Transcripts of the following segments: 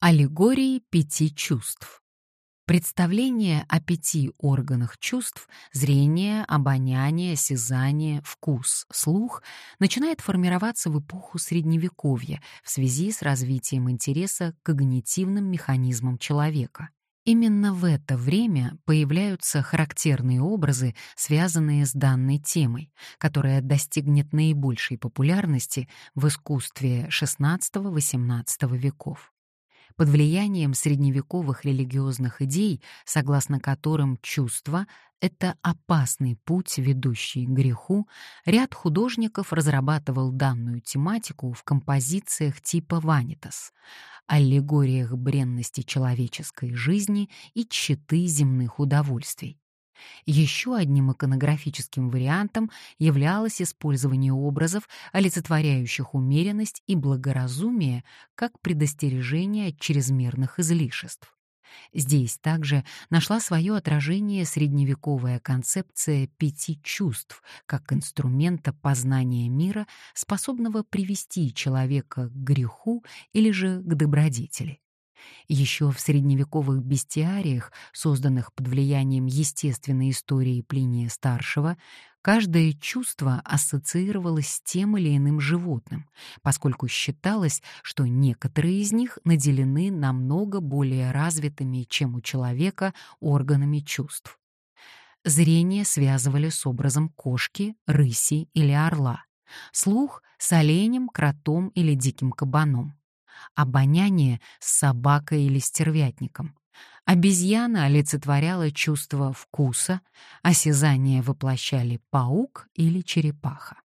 Аллегории пяти чувств. Представление о пяти органах чувств — зрение, обоняние, осязание, вкус, слух — начинает формироваться в эпоху Средневековья в связи с развитием интереса к когнитивным механизмам человека. Именно в это время появляются характерные образы, связанные с данной темой, которая достигнет наибольшей популярности в искусстве XVI-XVIII веков. Под влиянием средневековых религиозных идей, согласно которым чувство — это опасный путь, ведущий к греху, ряд художников разрабатывал данную тематику в композициях типа «Ванитас», аллегориях бренности человеческой жизни и тщеты земных удовольствий. Еще одним иконографическим вариантом являлось использование образов, олицетворяющих умеренность и благоразумие, как предостережение от чрезмерных излишеств. Здесь также нашла свое отражение средневековая концепция пяти чувств как инструмента познания мира, способного привести человека к греху или же к добродетели. Еще в средневековых бестиариях, созданных под влиянием естественной истории Плиния Старшего, каждое чувство ассоциировалось с тем или иным животным, поскольку считалось, что некоторые из них наделены намного более развитыми, чем у человека, органами чувств. Зрение связывали с образом кошки, рыси или орла, слух — с оленем, кротом или диким кабаном обоняние с собакой или стервятником. Обезьяна олицетворяла чувство вкуса, осязание воплощали паук или черепаха.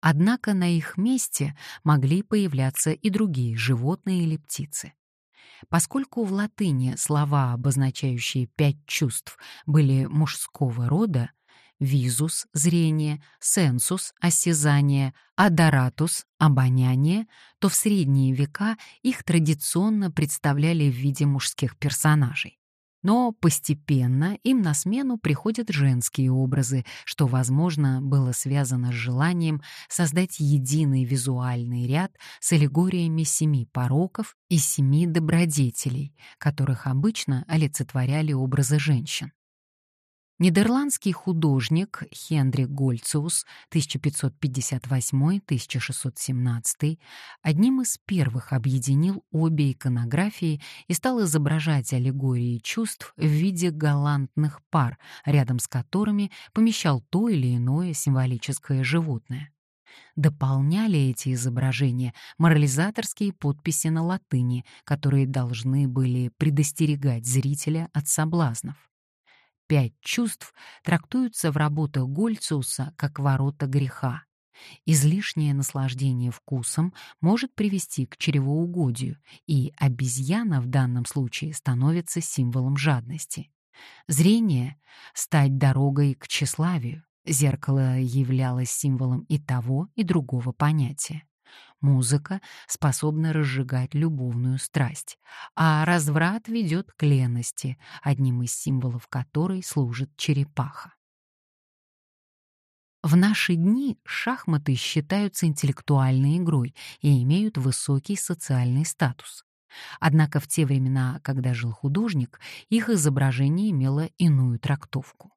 Однако на их месте могли появляться и другие животные или птицы. Поскольку в латыни слова, обозначающие пять чувств, были мужского рода, визус — зрение, сенсус — осязание, адоратус — обоняние, то в средние века их традиционно представляли в виде мужских персонажей. Но постепенно им на смену приходят женские образы, что, возможно, было связано с желанием создать единый визуальный ряд с аллегориями семи пороков и семи добродетелей, которых обычно олицетворяли образы женщин. Нидерландский художник Хендрик Гольциус 1558-1617 одним из первых объединил обе иконографии и стал изображать аллегории чувств в виде галантных пар, рядом с которыми помещал то или иное символическое животное. Дополняли эти изображения морализаторские подписи на латыни, которые должны были предостерегать зрителя от соблазнов пять чувств трактуются в работах Гольциуса как ворота греха. Излишнее наслаждение вкусом может привести к чревоугодию, и обезьяна в данном случае становится символом жадности. Зрение — стать дорогой к тщеславию. Зеркало являлось символом и того, и другого понятия. Музыка способна разжигать любовную страсть, а разврат ведет к лености, одним из символов которой служит черепаха. В наши дни шахматы считаются интеллектуальной игрой и имеют высокий социальный статус. Однако в те времена, когда жил художник, их изображение имело иную трактовку.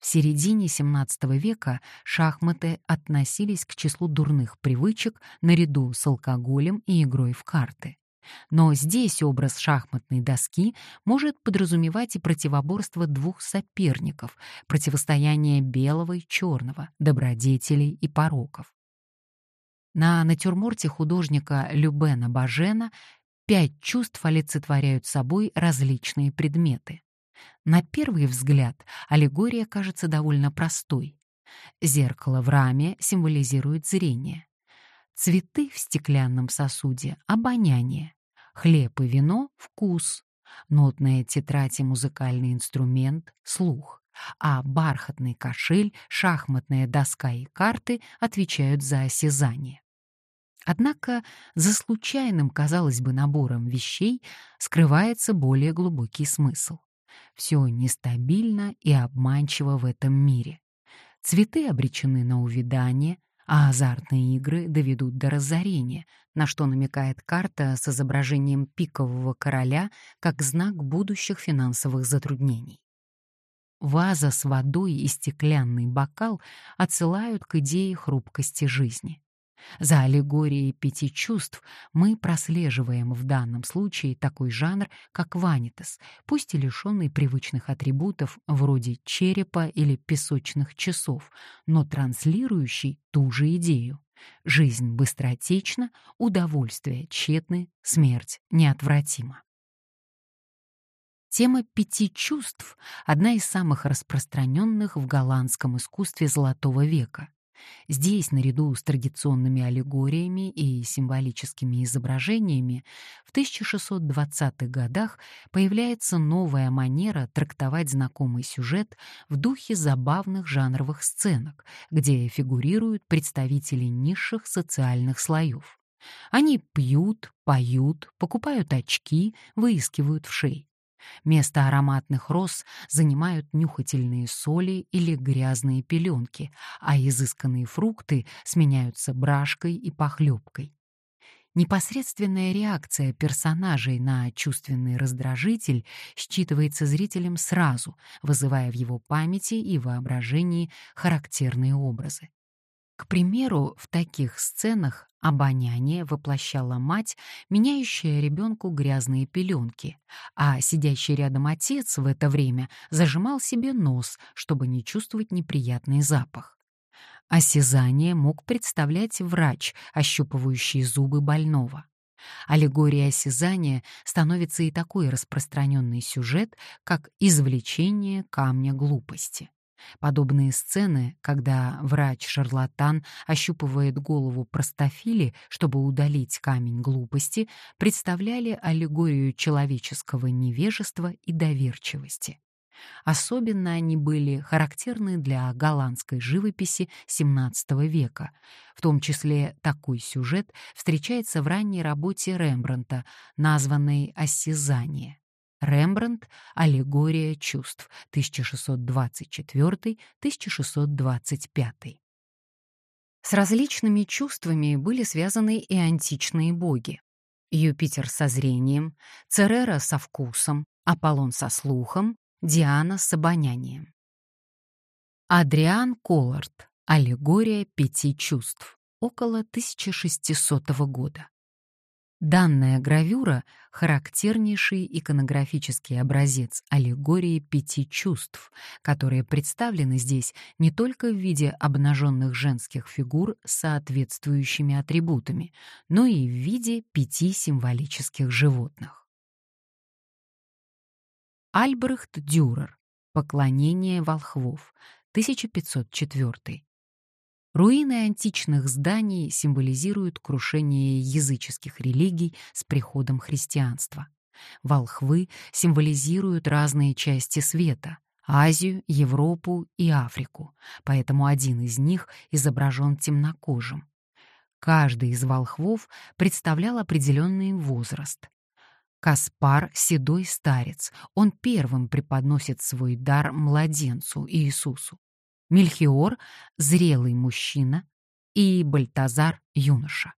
В середине XVII века шахматы относились к числу дурных привычек наряду с алкоголем и игрой в карты. Но здесь образ шахматной доски может подразумевать и противоборство двух соперников, противостояние белого и черного, добродетелей и пороков. На натюрморте художника Любена Бажена пять чувств олицетворяют собой различные предметы. На первый взгляд аллегория кажется довольно простой. Зеркало в раме символизирует зрение. Цветы в стеклянном сосуде — обоняние. Хлеб и вино — вкус. Нотная тетрадь и музыкальный инструмент — слух. А бархатный кошель, шахматная доска и карты отвечают за осязание. Однако за случайным, казалось бы, набором вещей скрывается более глубокий смысл. Все нестабильно и обманчиво в этом мире. Цветы обречены на увядание, а азартные игры доведут до разорения, на что намекает карта с изображением пикового короля как знак будущих финансовых затруднений. Ваза с водой и стеклянный бокал отсылают к идее хрупкости жизни. За аллегорией пяти чувств мы прослеживаем в данном случае такой жанр, как ванитас, пусть и лишенный привычных атрибутов вроде черепа или песочных часов, но транслирующий ту же идею. Жизнь быстротечна, удовольствие тщетны, смерть неотвратима. Тема пяти чувств — одна из самых распространенных в голландском искусстве Золотого века. Здесь, наряду с традиционными аллегориями и символическими изображениями, в 1620-х годах появляется новая манера трактовать знакомый сюжет в духе забавных жанровых сценок, где фигурируют представители низших социальных слоев. Они пьют, поют, покупают очки, выискивают в шей. Место ароматных роз занимают нюхательные соли или грязные пеленки, а изысканные фрукты сменяются брашкой и похлебкой. Непосредственная реакция персонажей на чувственный раздражитель считывается зрителем сразу, вызывая в его памяти и воображении характерные образы. К примеру, в таких сценах обоняние воплощала мать, меняющая ребенку грязные пеленки, а сидящий рядом отец в это время зажимал себе нос, чтобы не чувствовать неприятный запах. Осязание мог представлять врач, ощупывающий зубы больного. Аллегория осязания становится и такой распространенный сюжет, как извлечение камня глупости. Подобные сцены, когда врач-шарлатан ощупывает голову простофили, чтобы удалить камень глупости, представляли аллегорию человеческого невежества и доверчивости. Особенно они были характерны для голландской живописи XVII века. В том числе такой сюжет встречается в ранней работе Рембрандта, названной «Осязание». Рембрандт «Аллегория чувств» 1624-1625. С различными чувствами были связаны и античные боги. Юпитер со зрением, Церера со вкусом, Аполлон со слухом, Диана с обонянием. Адриан Коллард «Аллегория пяти чувств» около 1600 года. Данная гравюра — характернейший иконографический образец аллегории пяти чувств, которые представлены здесь не только в виде обнаженных женских фигур с соответствующими атрибутами, но и в виде пяти символических животных. Альбрехт Дюрер. Поклонение волхвов. 1504. Руины античных зданий символизируют крушение языческих религий с приходом христианства. Волхвы символизируют разные части света — Азию, Европу и Африку, поэтому один из них изображен темнокожим. Каждый из волхвов представлял определенный возраст. Каспар — седой старец, он первым преподносит свой дар младенцу Иисусу. Мельхиор — зрелый мужчина, и Бальтазар — юноша.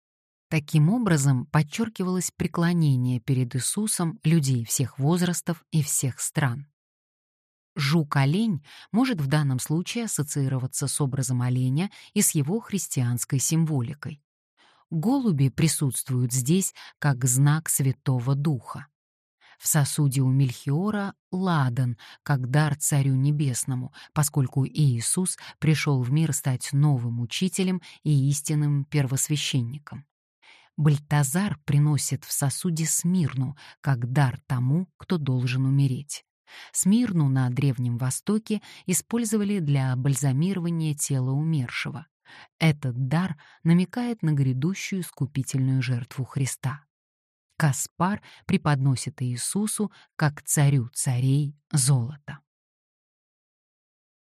Таким образом подчеркивалось преклонение перед Иисусом людей всех возрастов и всех стран. Жук-олень может в данном случае ассоциироваться с образом оленя и с его христианской символикой. Голуби присутствуют здесь как знак Святого Духа. В сосуде у Мельхиора ладан, как дар Царю Небесному, поскольку Иисус пришел в мир стать новым учителем и истинным первосвященником. Бальтазар приносит в сосуде смирну, как дар тому, кто должен умереть. Смирну на Древнем Востоке использовали для бальзамирования тела умершего. Этот дар намекает на грядущую искупительную жертву Христа. Каспар преподносит Иисусу как царю царей золото.